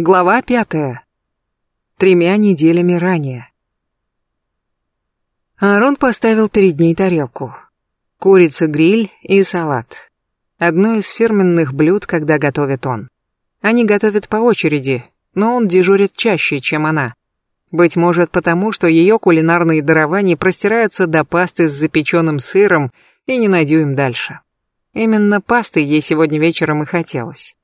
Глава пятая. Тремя неделями ранее. Аарон поставил перед ней тарелку. Курица-гриль и салат. Одно из фирменных блюд, когда готовит он. Они готовят по очереди, но он дежурит чаще, чем она. Быть может потому, что ее кулинарные дарования простираются до пасты с запеченным сыром и не на дюйм дальше. Именно пасты ей сегодня вечером и хотелось.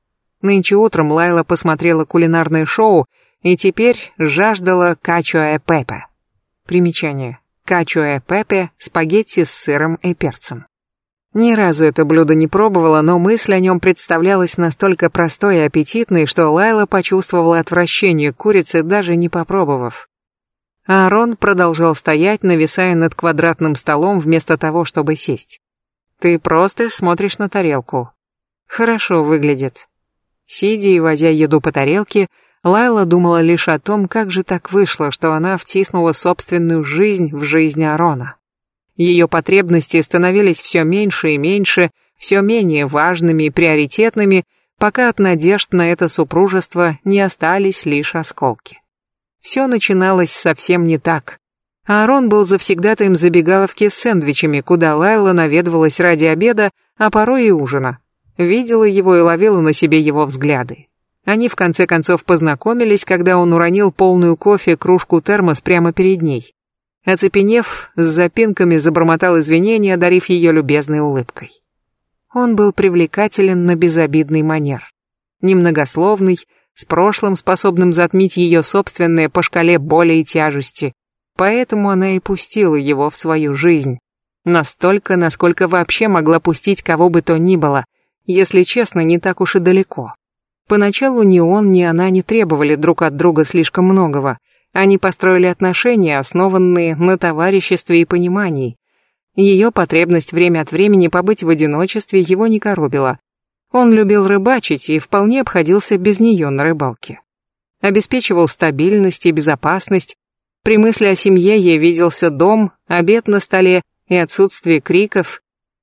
Нынче утром Лайла посмотрела кулинарное шоу и теперь жаждала качуэ пепе. Примечание. Качуэ пепе – спагетти с сыром и перцем. Ни разу это блюдо не пробовала, но мысль о нем представлялась настолько простой и аппетитной, что Лайла почувствовала отвращение к курице, даже не попробовав. Аарон продолжал стоять, нависая над квадратным столом вместо того, чтобы сесть. «Ты просто смотришь на тарелку. Хорошо выглядит. Сидя и возя еду по тарелке, Лайла думала лишь о том, как же так вышло, что она втиснула собственную жизнь в жизнь Арона. Ее потребности становились все меньше и меньше, все менее важными и приоритетными, пока от надежд на это супружество не остались лишь осколки. Все начиналось совсем не так. Аарон был завсегдатаем забегаловки с сэндвичами, куда Лайла наведывалась ради обеда, а порой и ужина. Видела его и ловила на себе его взгляды. Они в конце концов познакомились, когда он уронил полную кофе кружку термос прямо перед ней. Оцепенев, с запинками забормотал извинения, одарив ее любезной улыбкой. Он был привлекателен на безобидный манер. Немногословный, с прошлым, способным затмить ее собственное по шкале боли и тяжести. Поэтому она и пустила его в свою жизнь. Настолько, насколько вообще могла пустить кого бы то ни было, если честно, не так уж и далеко. Поначалу ни он, ни она не требовали друг от друга слишком многого. Они построили отношения, основанные на товариществе и понимании. Ее потребность время от времени побыть в одиночестве его не коробила. Он любил рыбачить и вполне обходился без нее на рыбалке. Обеспечивал стабильность и безопасность. При мысли о семье ей виделся дом, обед на столе и отсутствие криков.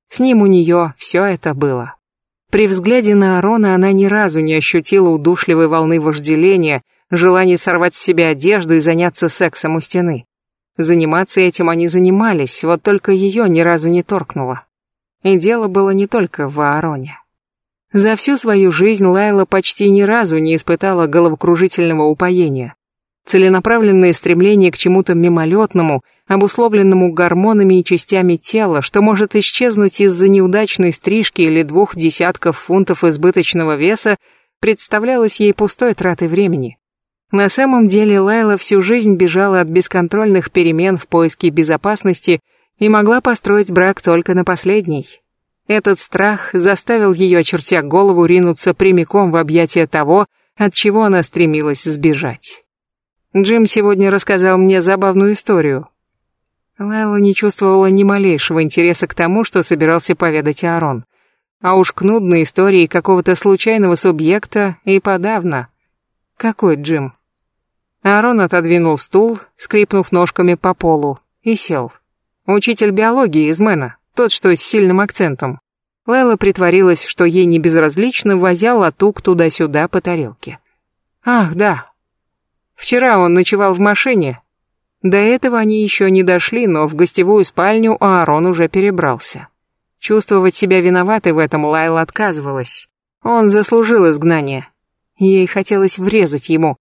С ним у нее все это было. При взгляде на Арона она ни разу не ощутила удушливой волны вожделения, желания сорвать с себя одежду и заняться сексом у стены. Заниматься этим они занимались, вот только ее ни разу не торкнуло. И дело было не только в Аароне. За всю свою жизнь Лайла почти ни разу не испытала головокружительного упоения. Целенаправленное стремление к чему-то мимолетному, обусловленному гормонами и частями тела, что может исчезнуть из-за неудачной стрижки или двух десятков фунтов избыточного веса, представлялось ей пустой тратой времени. На самом деле Лайла всю жизнь бежала от бесконтрольных перемен в поиске безопасности и могла построить брак только на последний. Этот страх заставил ее, очертя голову, ринуться прямиком в объятия того, от чего она стремилась сбежать. Джим сегодня рассказал мне забавную историю. Лайла не чувствовала ни малейшего интереса к тому, что собирался поведать Аарон. А уж к нудной истории какого-то случайного субъекта и подавно. Какой Джим? Аарон отодвинул стул, скрипнув ножками по полу, и сел. Учитель биологии из Мэна, тот, что с сильным акцентом. Лайла притворилась, что ей не безразлично, возя латук туда-сюда по тарелке. Ах, да, Вчера он ночевал в машине. До этого они еще не дошли, но в гостевую спальню Аарон уже перебрался. Чувствовать себя виноватой в этом Лайла отказывалась. Он заслужил изгнание. Ей хотелось врезать ему,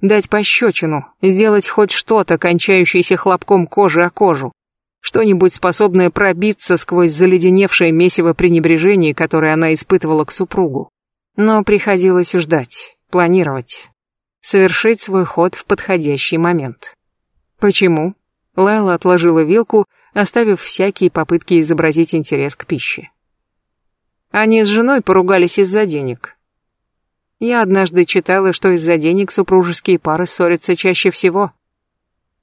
дать пощечину, сделать хоть что-то, кончающееся хлопком кожи о кожу. Что-нибудь способное пробиться сквозь заледеневшее месиво пренебрежения, которое она испытывала к супругу. Но приходилось ждать, планировать, совершить свой ход в подходящий момент. Почему? Лайла отложила вилку, оставив всякие попытки изобразить интерес к пище. Они с женой поругались из-за денег. Я однажды читала, что из-за денег супружеские пары ссорятся чаще всего.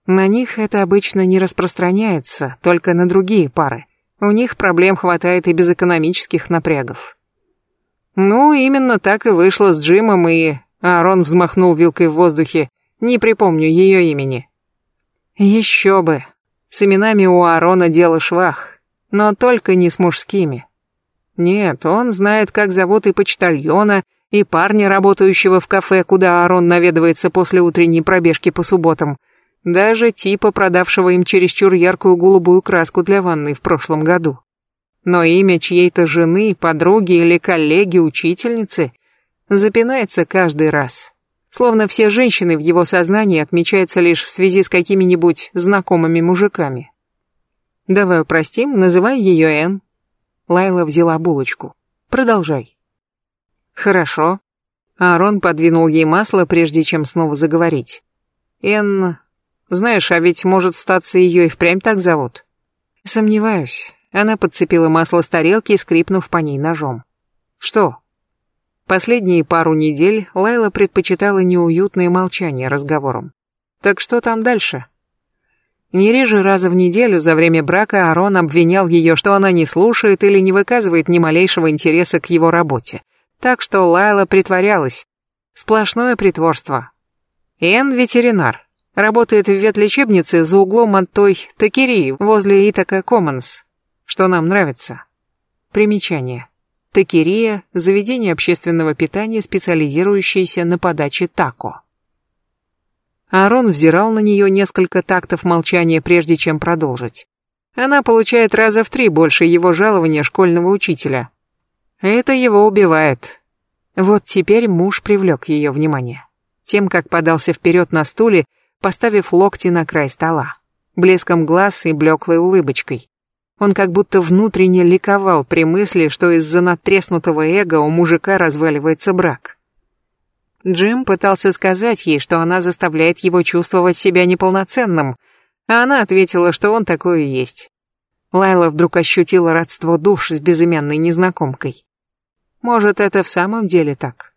На них это обычно не распространяется, только на другие пары. У них проблем хватает и без экономических напрягов. Ну, именно так и вышло с Джимом и Аарон взмахнул вилкой в воздухе. Не припомню ее имени. Еще бы. С именами у Аарона дело швах. Но только не с мужскими. Нет, он знает, как зовут и почтальона, и парня, работающего в кафе, куда Арон наведывается после утренней пробежки по субботам, даже типа, продавшего им чересчур яркую голубую краску для ванной в прошлом году. Но имя чьей-то жены, подруги или коллеги, учительницы запинается каждый раз. Словно все женщины в его сознании отмечаются лишь в связи с какими-нибудь знакомыми мужиками. «Давай упростим, называй ее Энн». Лайла взяла булочку. «Продолжай». «Хорошо». Аарон подвинул ей масло, прежде чем снова заговорить. «Энн... Знаешь, а ведь, может, статься ее и впрямь так зовут?» «Сомневаюсь». Она подцепила масло с тарелки, скрипнув по ней ножом. «Что?» Последние пару недель Лайла предпочитала неуютное молчание разговором. «Так что там дальше?» Не реже раза в неделю за время брака Арон обвинял ее, что она не слушает или не выказывает ни малейшего интереса к его работе. Так что Лайла притворялась. Сплошное притворство. Эн ветеринар. Работает в ветлечебнице за углом от той Такерии возле Итака Коммонс, что нам нравится. Примечание. Такерия – заведение общественного питания, специализирующееся на подаче тако. Аарон взирал на нее несколько тактов молчания, прежде чем продолжить. Она получает раза в три больше его жалования школьного учителя. Это его убивает. Вот теперь муж привлек ее внимание. Тем, как подался вперед на стуле, поставив локти на край стола. Блеском глаз и блеклой улыбочкой. Он как будто внутренне ликовал при мысли, что из-за надтреснутого эго у мужика разваливается брак. Джим пытался сказать ей, что она заставляет его чувствовать себя неполноценным, а она ответила, что он такой и есть. Лайла вдруг ощутила родство душ с безымянной незнакомкой. Может, это в самом деле так?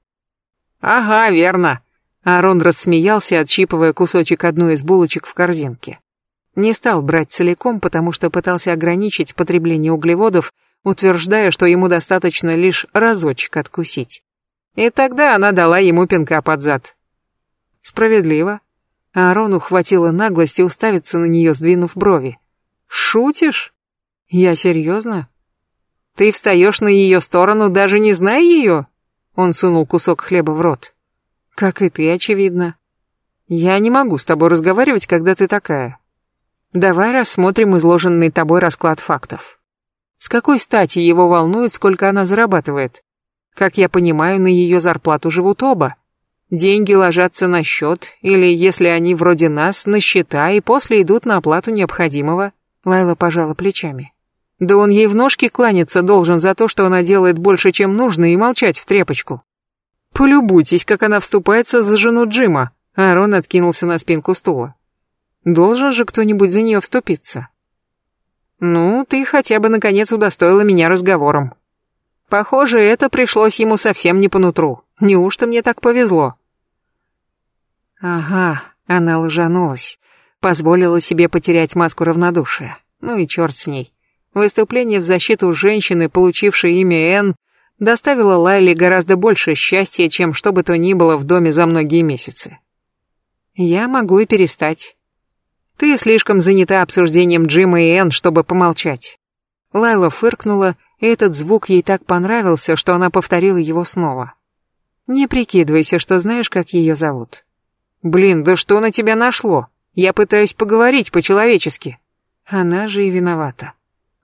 Ага, верно. Аарон рассмеялся, отщипывая кусочек одной из булочек в корзинке. Не стал брать целиком, потому что пытался ограничить потребление углеводов, утверждая, что ему достаточно лишь разочек откусить. И тогда она дала ему пинка под зад. Справедливо. Аарону хватило наглости уставиться на нее, сдвинув брови. «Шутишь? Я серьезно? Ты встаешь на ее сторону, даже не зная ее?» Он сунул кусок хлеба в рот. «Как и ты, очевидно. Я не могу с тобой разговаривать, когда ты такая. Давай рассмотрим изложенный тобой расклад фактов. С какой стати его волнует, сколько она зарабатывает? Как я понимаю, на ее зарплату живут оба. Деньги ложатся на счет, или, если они вроде нас, на счета, и после идут на оплату необходимого. Лайла пожала плечами. Да он ей в ножки кланяться должен за то, что она делает больше, чем нужно, и молчать в трепочку. Полюбуйтесь, как она вступается за жену Джима. Аарон откинулся на спинку стула. Должен же кто-нибудь за нее вступиться. Ну, ты хотя бы наконец удостоила меня разговором. Похоже, это пришлось ему совсем не по нутру. Неужто мне так повезло? Ага, она лжанулась. Позволила себе потерять маску равнодушия. Ну и черт с ней. Выступление в защиту женщины, получившей имя Энн, доставило Лайле гораздо больше счастья, чем что бы то ни было в доме за многие месяцы. Я могу и перестать. Ты слишком занята обсуждением Джима и Энн, чтобы помолчать. Лайла фыркнула и этот звук ей так понравился, что она повторила его снова. Не прикидывайся, что знаешь, как ее зовут. Блин, да что на тебя нашло? Я пытаюсь поговорить по-человечески. Она же и виновата.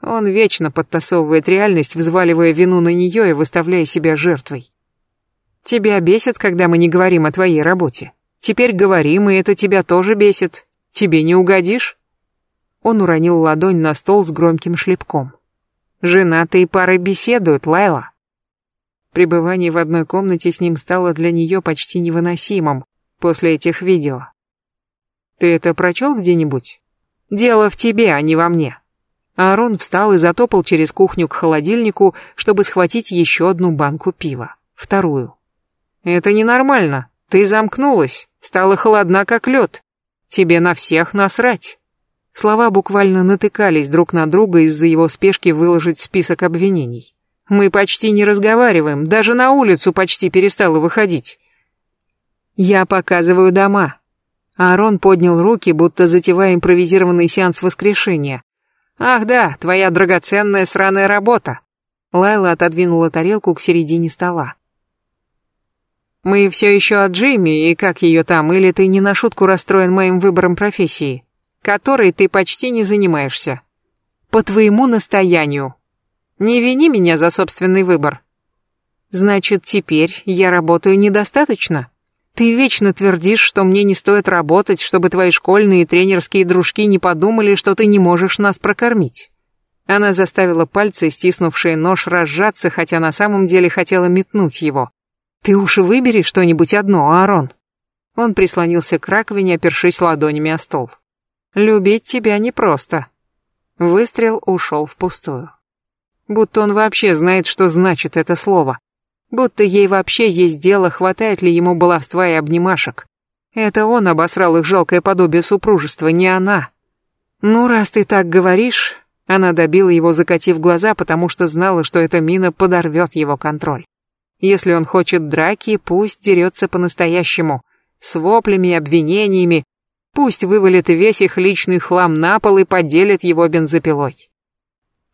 Он вечно подтасовывает реальность, взваливая вину на нее и выставляя себя жертвой. Тебя бесит, когда мы не говорим о твоей работе. Теперь говорим, и это тебя тоже бесит. Тебе не угодишь? Он уронил ладонь на стол с громким шлепком. Женатые пары беседуют, Лайла. Пребывание в одной комнате с ним стало для нее почти невыносимым после этих видео. Ты это прочел где-нибудь? Дело в тебе, а не во мне. Аарон встал и затопал через кухню к холодильнику, чтобы схватить еще одну банку пива. Вторую. Это ненормально. Ты замкнулась, стала холодна как лед. Тебе на всех насрать. Слова буквально натыкались друг на друга из-за его спешки выложить список обвинений. Мы почти не разговариваем, даже на улицу почти перестала выходить. Я показываю дома. Аарон поднял руки, будто затевая импровизированный сеанс воскрешения. Ах да, твоя драгоценная сраная работа. Лайла отодвинула тарелку к середине стола. Мы все еще о Джейми и как ее там, или ты не на шутку расстроен моим выбором профессии, которой ты почти не занимаешься? По твоему настоянию. Не вини меня за собственный выбор. Значит, теперь я работаю недостаточно? Ты вечно твердишь, что мне не стоит работать, чтобы твои школьные и тренерские дружки не подумали, что ты не можешь нас прокормить. Она заставила пальцы, стиснувшие нож, разжаться, хотя на самом деле хотела метнуть его. Ты уж выбери что-нибудь одно, Аарон. Он прислонился к раковине, опершись ладонями о стол. Любить тебя непросто. Выстрел ушел впустую. Будто он вообще знает, что значит это слово. Будто ей вообще есть дело, хватает ли ему баловства и обнимашек. Это он обосрал их жалкое подобие супружества, не она. Ну, раз ты так говоришь, она добила его, закатив глаза, потому что знала, что эта мина подорвет его контроль. Если он хочет драки, пусть дерется по-настоящему, с воплями и обвинениями, пусть вывалит весь их личный хлам на пол и поделит его бензопилой.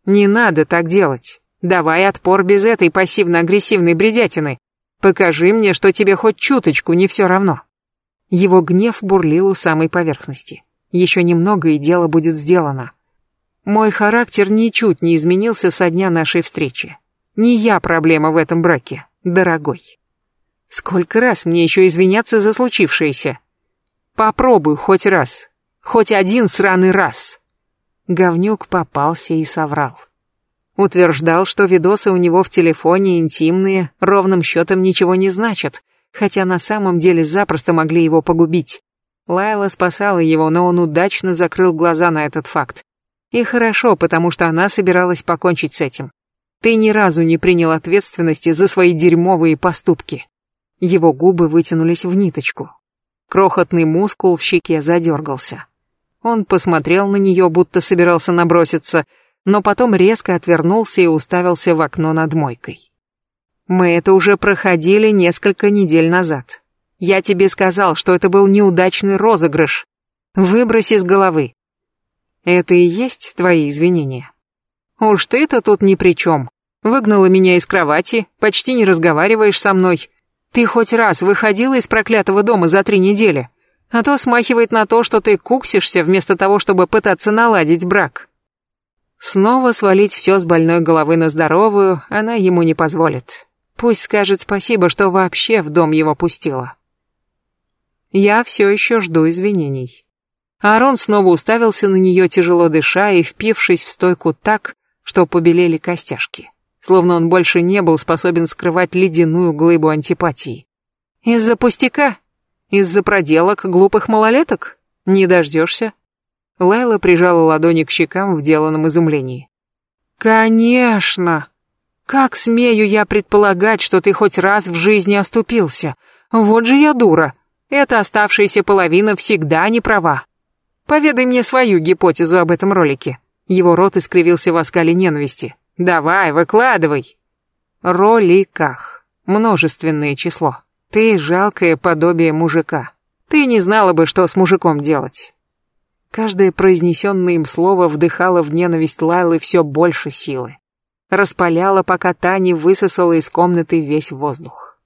Не надо так делать. Давай отпор без этой пассивно-агрессивной бредятины. Покажи мне, что тебе хоть чуточку не все равно. Его гнев бурлил у самой поверхности. Еще немного, и дело будет сделано. Мой характер ничуть не изменился со дня нашей встречи. Не я проблема в этом браке дорогой. Сколько раз мне еще извиняться за случившееся? Попробуй хоть раз. Хоть один сраный раз. Говнюк попался и соврал. Утверждал, что видосы у него в телефоне интимные, ровным счетом ничего не значат, хотя на самом деле запросто могли его погубить. Лайла спасала его, но он удачно закрыл глаза на этот факт. И хорошо, потому что она собиралась покончить с этим. Ты ни разу не принял ответственности за свои дерьмовые поступки. Его губы вытянулись в ниточку. Крохотный мускул в щеке задергался. Он посмотрел на нее, будто собирался наброситься, но потом резко отвернулся и уставился в окно над мойкой. Мы это уже проходили несколько недель назад. Я тебе сказал, что это был неудачный розыгрыш. Выбрось из головы. Это и есть твои извинения. Уж ты-то тут ни при чем. Выгнала меня из кровати, почти не разговариваешь со мной. Ты хоть раз выходила из проклятого дома за три недели? А то смахивает на то, что ты куксишься вместо того, чтобы пытаться наладить брак. Снова свалить все с больной головы на здоровую она ему не позволит. Пусть скажет спасибо, что вообще в дом его пустила. Я все еще жду извинений. Аарон снова уставился на нее, тяжело дыша и впившись в стойку так, что побелели костяшки, словно он больше не был способен скрывать ледяную глыбу антипатии. Из-за пустяка? Из-за проделок глупых малолеток? Не дождешься? Лайла прижала ладони к щекам в деланном изумлении. «Конечно! Как смею я предполагать, что ты хоть раз в жизни оступился? Вот же я дура! Эта оставшаяся половина всегда не права. Поведай мне свою гипотезу об этом ролике». Его рот искривился в оскале ненависти. «Давай, выкладывай!» Роликах. Множественное число. Ты жалкое подобие мужика. Ты не знала бы, что с мужиком делать. Каждое произнесенное им слово вдыхало в ненависть Лайлы все больше силы. Распаляло, пока та не высосала из комнаты весь воздух.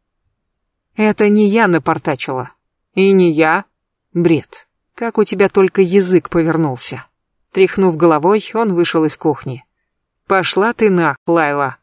Это не я напортачила. И не я. Бред. Как у тебя только язык повернулся. Тряхнув головой, он вышел из кухни. «Пошла ты на, Лайла!»